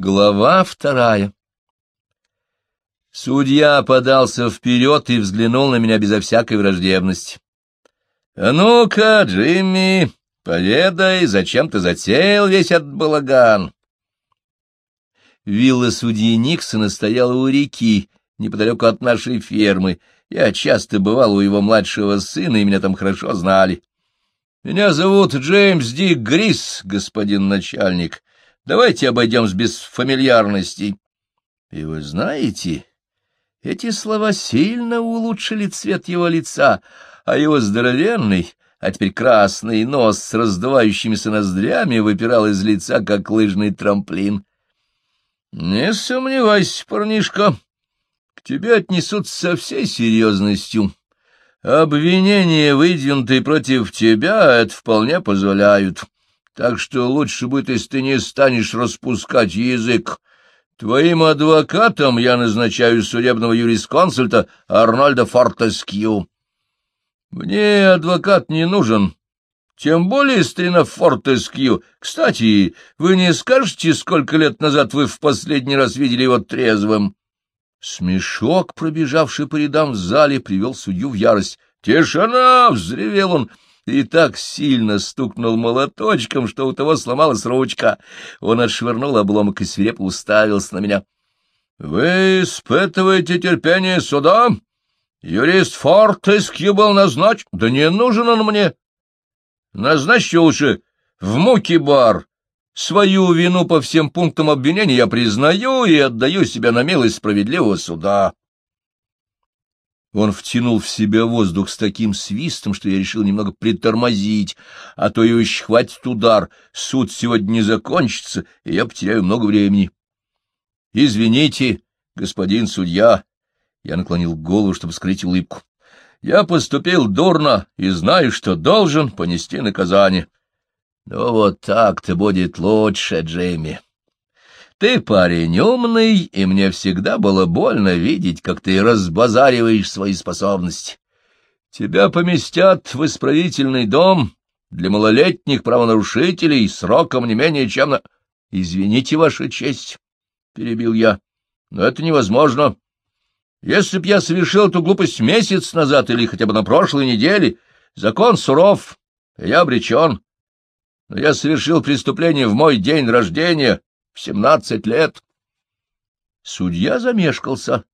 Глава вторая Судья подался вперед и взглянул на меня безо всякой враждебности. — А ну-ка, Джимми, поведай, зачем ты затеял весь этот балаган? Вилла судьи Никсона стояла у реки, неподалеку от нашей фермы. Я часто бывал у его младшего сына, и меня там хорошо знали. — Меня зовут Джеймс Дик Грис, господин начальник. Давайте обойдемся без фамильярностей. И вы знаете, эти слова сильно улучшили цвет его лица, а его здоровенный, а теперь красный нос с раздувающимися ноздрями выпирал из лица, как лыжный трамплин. — Не сомневайся, парнишка, к тебе отнесут со всей серьезностью. Обвинения, выдвинутые против тебя, это вполне позволяют. Так что лучше будет, если ты не станешь распускать язык. Твоим адвокатом я назначаю судебного юрисконсульта Арнольда Фортескью. Мне адвокат не нужен, тем более старина Фортескью. Кстати, вы не скажете, сколько лет назад вы в последний раз видели его трезвым? Смешок, пробежавший по рядам в зале, привел судью в ярость. «Тишина!» — взревел он и так сильно стукнул молоточком, что у того сломалась ручка. Он отшвырнул обломок и свирепо уставился на меня. — Вы испытываете терпение суда? Юрист Фортескью был назначен. Да не нужен он мне. Назначьте лучше в муки-бар. Свою вину по всем пунктам обвинения я признаю и отдаю себя на милость справедливого суда. Он втянул в себя воздух с таким свистом, что я решил немного притормозить, а то ее еще хватит удар. Суд сегодня не закончится, и я потеряю много времени. — Извините, господин судья. Я наклонил голову, чтобы скрыть улыбку. — Я поступил дурно и знаю, что должен понести наказание. — Ну вот так-то будет лучше, Джейми. Ты парень умный, и мне всегда было больно видеть, как ты разбазариваешь свои способности. Тебя поместят в исправительный дом для малолетних правонарушителей сроком не менее чем на... — Извините, Ваша честь, — перебил я, — но это невозможно. Если б я совершил эту глупость месяц назад или хотя бы на прошлой неделе, закон суров, я обречен. Но я совершил преступление в мой день рождения, семнадцать лет. Судья замешкался.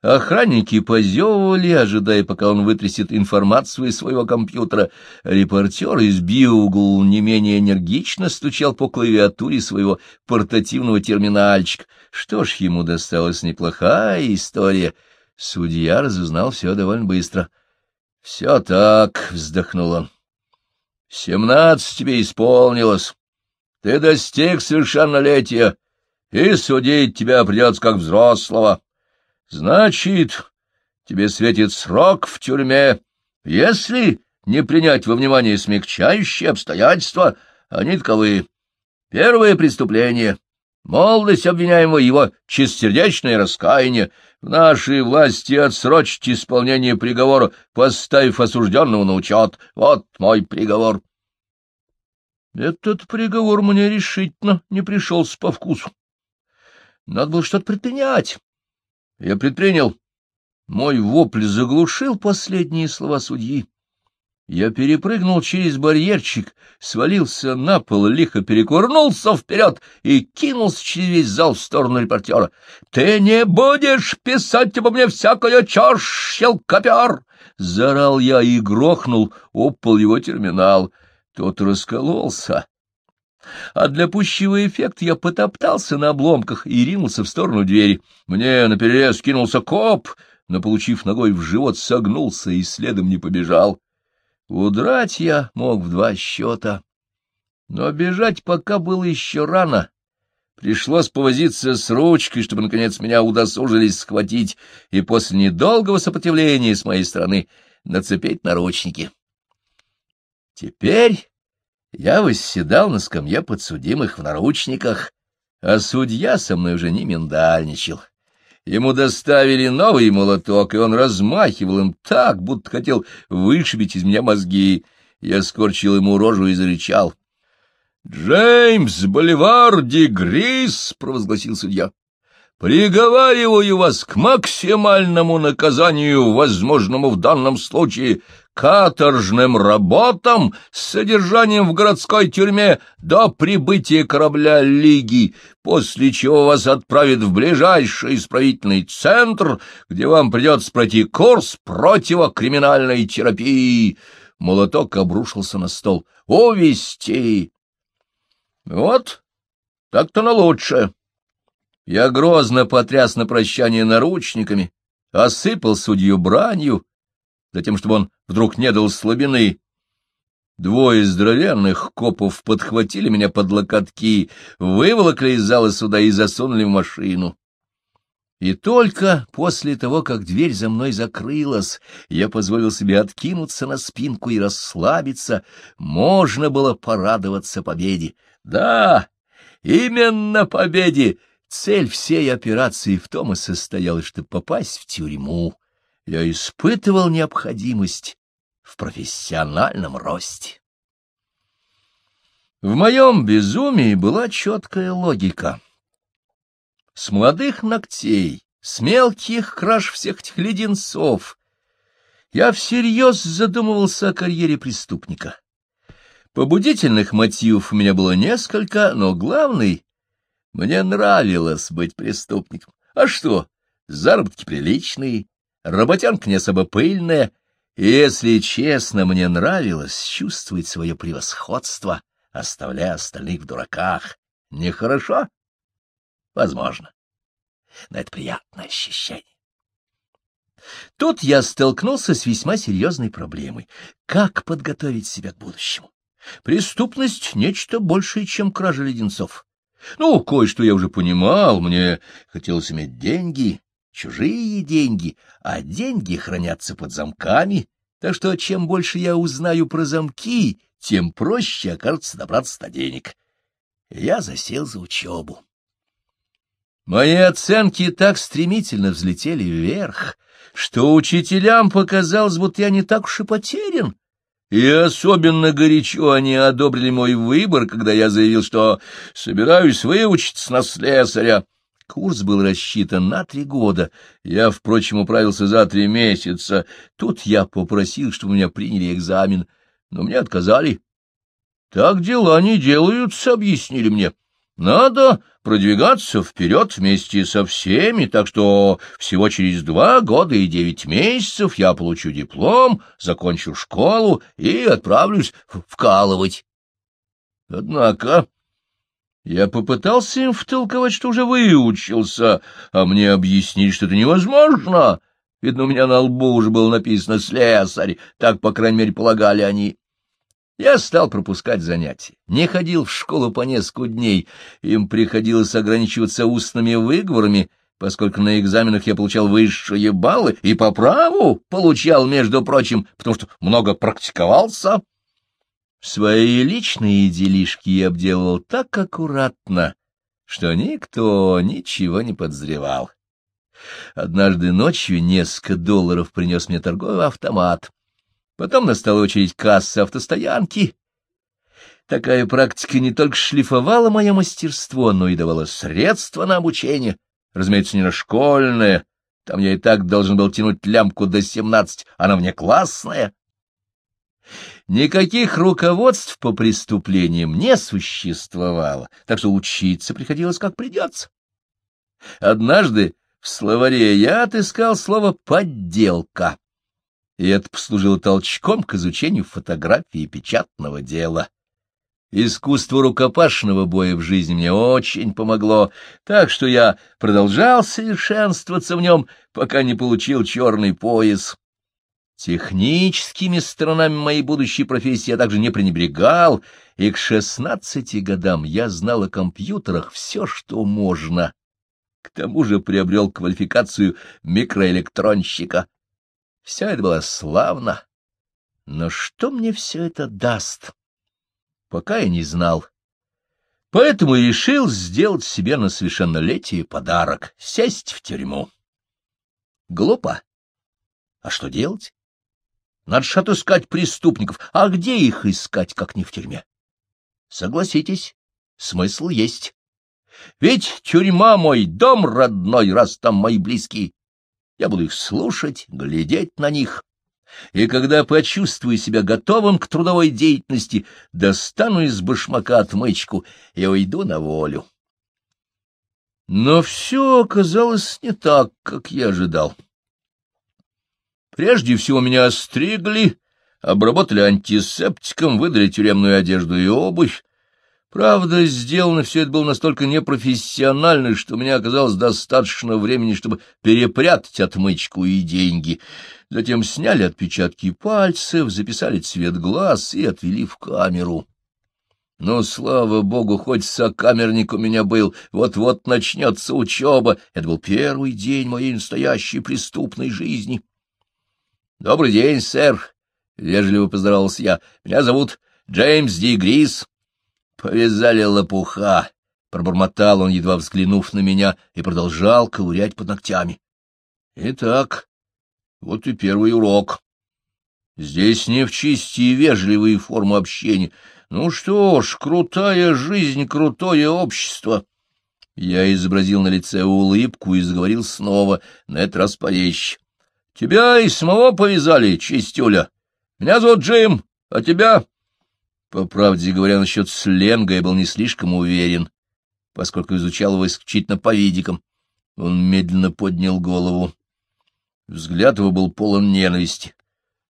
Охранники позевывали, ожидая, пока он вытрясет информацию из своего компьютера. Репортер из Биугл не менее энергично стучал по клавиатуре своего портативного терминальчика. Что ж, ему досталась неплохая история. Судья разузнал все довольно быстро. — Все так, — вздохнул он. — Семнадцать тебе исполнилось. Ты достиг совершеннолетия, и судить тебя придется как взрослого. Значит, тебе светит срок в тюрьме, если не принять во внимание смягчающие обстоятельства, они таковы. Первое преступление — молодость обвиняемого, его чистосердечное раскаяние. В нашей власти отсрочить исполнение приговора, поставив осужденного на учет. Вот мой приговор. Этот приговор мне решительно не пришелся по вкусу. Надо было что-то предпринять. Я предпринял. Мой вопль заглушил последние слова судьи. Я перепрыгнул через барьерчик, свалился на пол, лихо перекурнулся вперед и кинулся через весь зал в сторону репортера. — Ты не будешь писать обо мне всякое чушь, щелкопер! — заорал я и грохнул об пол его терминал. Тот раскололся. А для пущего эффекта я потоптался на обломках и ринулся в сторону двери. Мне наперерез кинулся коп, но, получив ногой в живот, согнулся и следом не побежал. Удрать я мог в два счета. Но бежать пока было еще рано. Пришлось повозиться с ручкой, чтобы, наконец, меня удосужились схватить, и после недолгого сопротивления с моей стороны нацепить наручники. Теперь я восседал на скамье подсудимых в наручниках, а судья со мной уже не миндальничал. Ему доставили новый молоток, и он размахивал им так, будто хотел вышибить из меня мозги. Я скорчил ему рожу и зарычал. — Джеймс Боливар Дегрис, — провозгласил судья, — приговариваю вас к максимальному наказанию, возможному в данном случае, каторжным работам с содержанием в городской тюрьме до прибытия корабля Лиги, после чего вас отправят в ближайший исправительный центр, где вам придется пройти курс противокриминальной терапии. Молоток обрушился на стол. «Увести!» «Вот, так-то на лучше». Я грозно потряс на прощание наручниками, осыпал судью бранью, затем, чтобы он вдруг не дал слабины. Двое здоровенных копов подхватили меня под локотки, выволокли из зала суда и засунули в машину. И только после того, как дверь за мной закрылась, я позволил себе откинуться на спинку и расслабиться, можно было порадоваться победе. Да, именно победе! Цель всей операции в том и состояла, чтобы попасть в тюрьму я испытывал необходимость в профессиональном росте. В моем безумии была четкая логика. С молодых ногтей, с мелких краж всех этих леденцов, я всерьез задумывался о карьере преступника. Побудительных мотивов у меня было несколько, но главный — мне нравилось быть преступником. А что, заработки приличные, Работенка не особо пыльная, и, если честно, мне нравилось чувствовать свое превосходство, оставляя остальных в дураках. Нехорошо? Возможно. Но это приятное ощущение. Тут я столкнулся с весьма серьезной проблемой. Как подготовить себя к будущему? Преступность — нечто большее, чем кража леденцов. Ну, кое-что я уже понимал, мне хотелось иметь деньги, чужие деньги, а деньги хранятся под замками, так что чем больше я узнаю про замки, тем проще окажется добраться до денег. Я засел за учебу. Мои оценки так стремительно взлетели вверх, что учителям показалось, будто я не так уж и потерян. И особенно горячо они одобрили мой выбор, когда я заявил, что собираюсь выучиться на слесаря. Курс был рассчитан на три года. Я, впрочем, управился за три месяца. Тут я попросил, чтобы меня приняли экзамен, но мне отказали. Так дела не делаются, объяснили мне. Надо продвигаться вперед вместе со всеми, так что всего через два года и девять месяцев я получу диплом, закончу школу и отправлюсь вкалывать. Однако я попытался им втолковать, что уже выучился, а мне объяснили, что это невозможно. Видно, у меня на лбу уже было написано «слесарь», так, по крайней мере, полагали они. Я стал пропускать занятия, не ходил в школу по несколько дней, им приходилось ограничиваться устными выговорами, поскольку на экзаменах я получал высшие баллы и по праву получал, между прочим, потому что много практиковался. Свои личные делишки я обделывал так аккуратно, что никто ничего не подозревал. Однажды ночью несколько долларов принес мне торговый автомат. Потом настала очередь кассы автостоянки. Такая практика не только шлифовала мое мастерство, но и давала средства на обучение. Разумеется, не на школьное. Там я и так должен был тянуть лямку до семнадцать, она мне классная. Никаких руководств по преступлениям не существовало, так что учиться приходилось как придется. Однажды в словаре я отыскал слово «подделка», и это послужило толчком к изучению фотографии печатного дела. Искусство рукопашного боя в жизни мне очень помогло, так что я продолжал совершенствоваться в нем, пока не получил черный пояс. Техническими сторонами моей будущей профессии я также не пренебрегал, и к шестнадцати годам я знал о компьютерах все, что можно. К тому же приобрел квалификацию микроэлектронщика. Все это было славно. Но что мне все это даст? Пока я не знал. Поэтому решил сделать себе на совершеннолетие подарок — сесть в тюрьму. Глупо. А что делать? Надо же отыскать преступников. А где их искать, как не в тюрьме? Согласитесь, смысл есть. Ведь тюрьма мой дом родной, раз там мои близкие. Я буду их слушать, глядеть на них. И когда почувствую себя готовым к трудовой деятельности, достану из башмака отмычку и уйду на волю. Но все оказалось не так, как я ожидал. Прежде всего меня остригли, обработали антисептиком, выдали тюремную одежду и обувь. Правда, сделано все это было настолько непрофессионально, что у меня оказалось достаточно времени, чтобы перепрятать отмычку и деньги. Затем сняли отпечатки пальцев, записали цвет глаз и отвели в камеру. Но, слава богу, хоть сокамерник у меня был, вот-вот начнется учеба. Это был первый день моей настоящей преступной жизни. — Добрый день, сэр, — вежливо поздоровался я. — Меня зовут Джеймс Ди Грис. Повязали лопуха, — пробормотал он, едва взглянув на меня, и продолжал ковырять под ногтями. — Итак, вот и первый урок. Здесь не в чисти вежливые формы общения. Ну что ж, крутая жизнь, крутое общество. Я изобразил на лице улыбку и заговорил снова, на этот раз поречь. — Тебя и самого повязали, чистюля. Меня зовут Джим, а тебя? По правде говоря, насчет сленга я был не слишком уверен, поскольку изучал его исключительно по видикам. Он медленно поднял голову. Взгляд его был полон ненависти.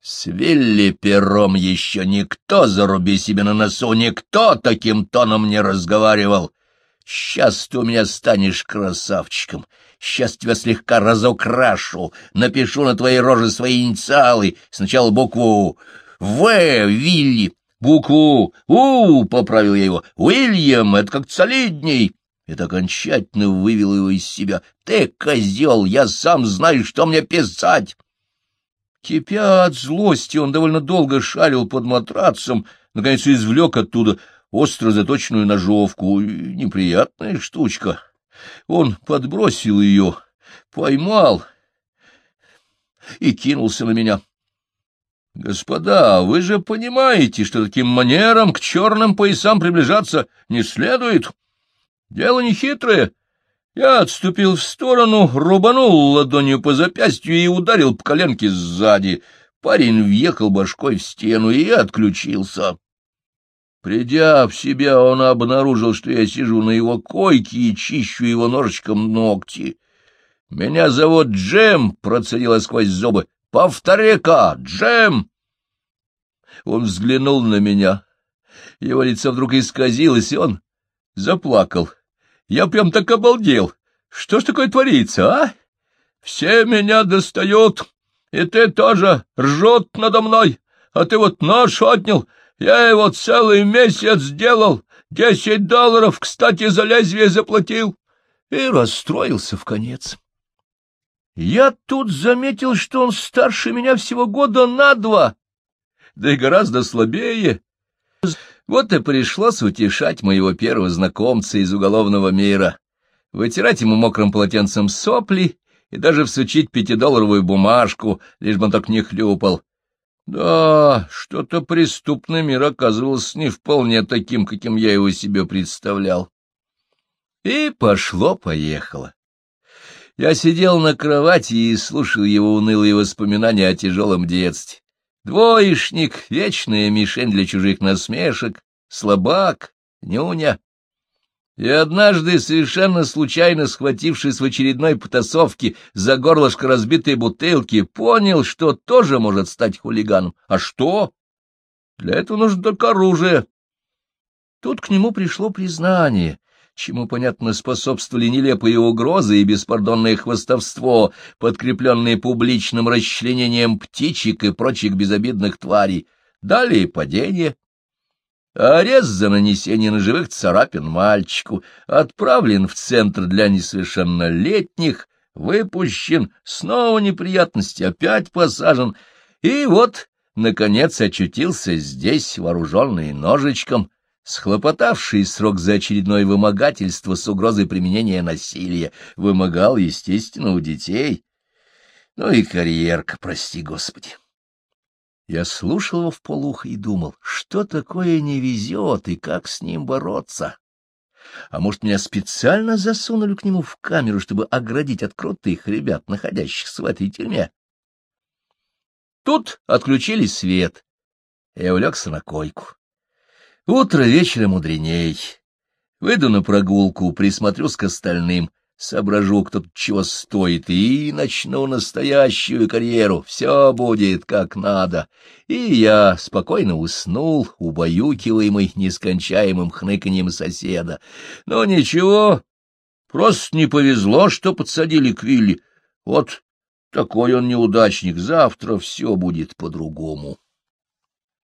С Вилли пером еще никто, заруби себе на носу, никто таким тоном не разговаривал. Сейчас ты у меня станешь красавчиком, сейчас тебя слегка разукрашу, напишу на твоей роже свои инициалы, сначала букву «В», Вилли, букву «У», поправил я его, «Уильям», это как солидней. Это окончательно вывело его из себя. «Ты, козел, я сам знаю, что мне писать!» Кипя от злости, он довольно долго шарил под матрацем, наконец извлек оттуда остро заточенную ножовку. Неприятная штучка. Он подбросил ее, поймал и кинулся на меня. — Господа, вы же понимаете, что таким манером к черным поясам приближаться не следует? Дело не хитрое. Я отступил в сторону, рубанул ладонью по запястью и ударил по коленке сзади. Парень въехал башкой в стену и отключился. Придя в себя, он обнаружил, что я сижу на его койке и чищу его ножичком ногти. — Меня зовут Джем, — процедила сквозь зубы. — Повтори-ка, Джем! Он взглянул на меня. Его лицо вдруг исказилось, и он заплакал. Я прям так обалдел. Что ж такое творится, а? Все меня достают, и ты тоже ржет надо мной, а ты вот нож отнял, я его целый месяц делал, десять долларов, кстати, за лезвие заплатил, и расстроился в конец. Я тут заметил, что он старше меня всего года на два, да и гораздо слабее. Вот и пришлось утешать моего первого знакомца из уголовного мира, вытирать ему мокрым полотенцем сопли и даже всучить пятидолларовую бумажку, лишь бы он так не хлюпал. Да, что-то преступный мир оказывался не вполне таким, каким я его себе представлял. И пошло-поехало. Я сидел на кровати и слушал его унылые воспоминания о тяжелом детстве. Двоечник, вечная мишень для чужих насмешек, слабак, нюня. И однажды, совершенно случайно схватившись в очередной потасовке за горлышко разбитой бутылки, понял, что тоже может стать хулиганом. А что? Для этого нужно только оружие. Тут к нему пришло признание, чему, понятно, способствовали нелепые угрозы и беспардонное хвостовство, подкрепленные публичным расчленением птичек и прочих безобидных тварей. Далее падение, Арест за нанесение ножевых царапин мальчику отправлен в центр для несовершеннолетних, выпущен, снова неприятности, опять посажен, и вот, наконец, очутился здесь, вооруженный ножичком, схлопотавший срок за очередное вымогательство с угрозой применения насилия, вымогал, естественно, у детей. Ну и карьерка, прости господи. Я слушал его в полухо и думал, что такое не везет и как с ним бороться. А может, меня специально засунули к нему в камеру, чтобы оградить от крутых ребят, находящихся в этой тюрьме? Тут отключили свет. Я улегся на койку. Утро вечера мудреней. Выйду на прогулку, присмотрюсь к остальным, соображу, кто тут чего стоит, и начну настоящую карьеру. Все будет как надо. И я спокойно уснул, убаюкиваемый нескончаемым хныканьем соседа. Но ничего, просто не повезло, что подсадили к Вилли. Вот такой он неудачник, завтра все будет по-другому.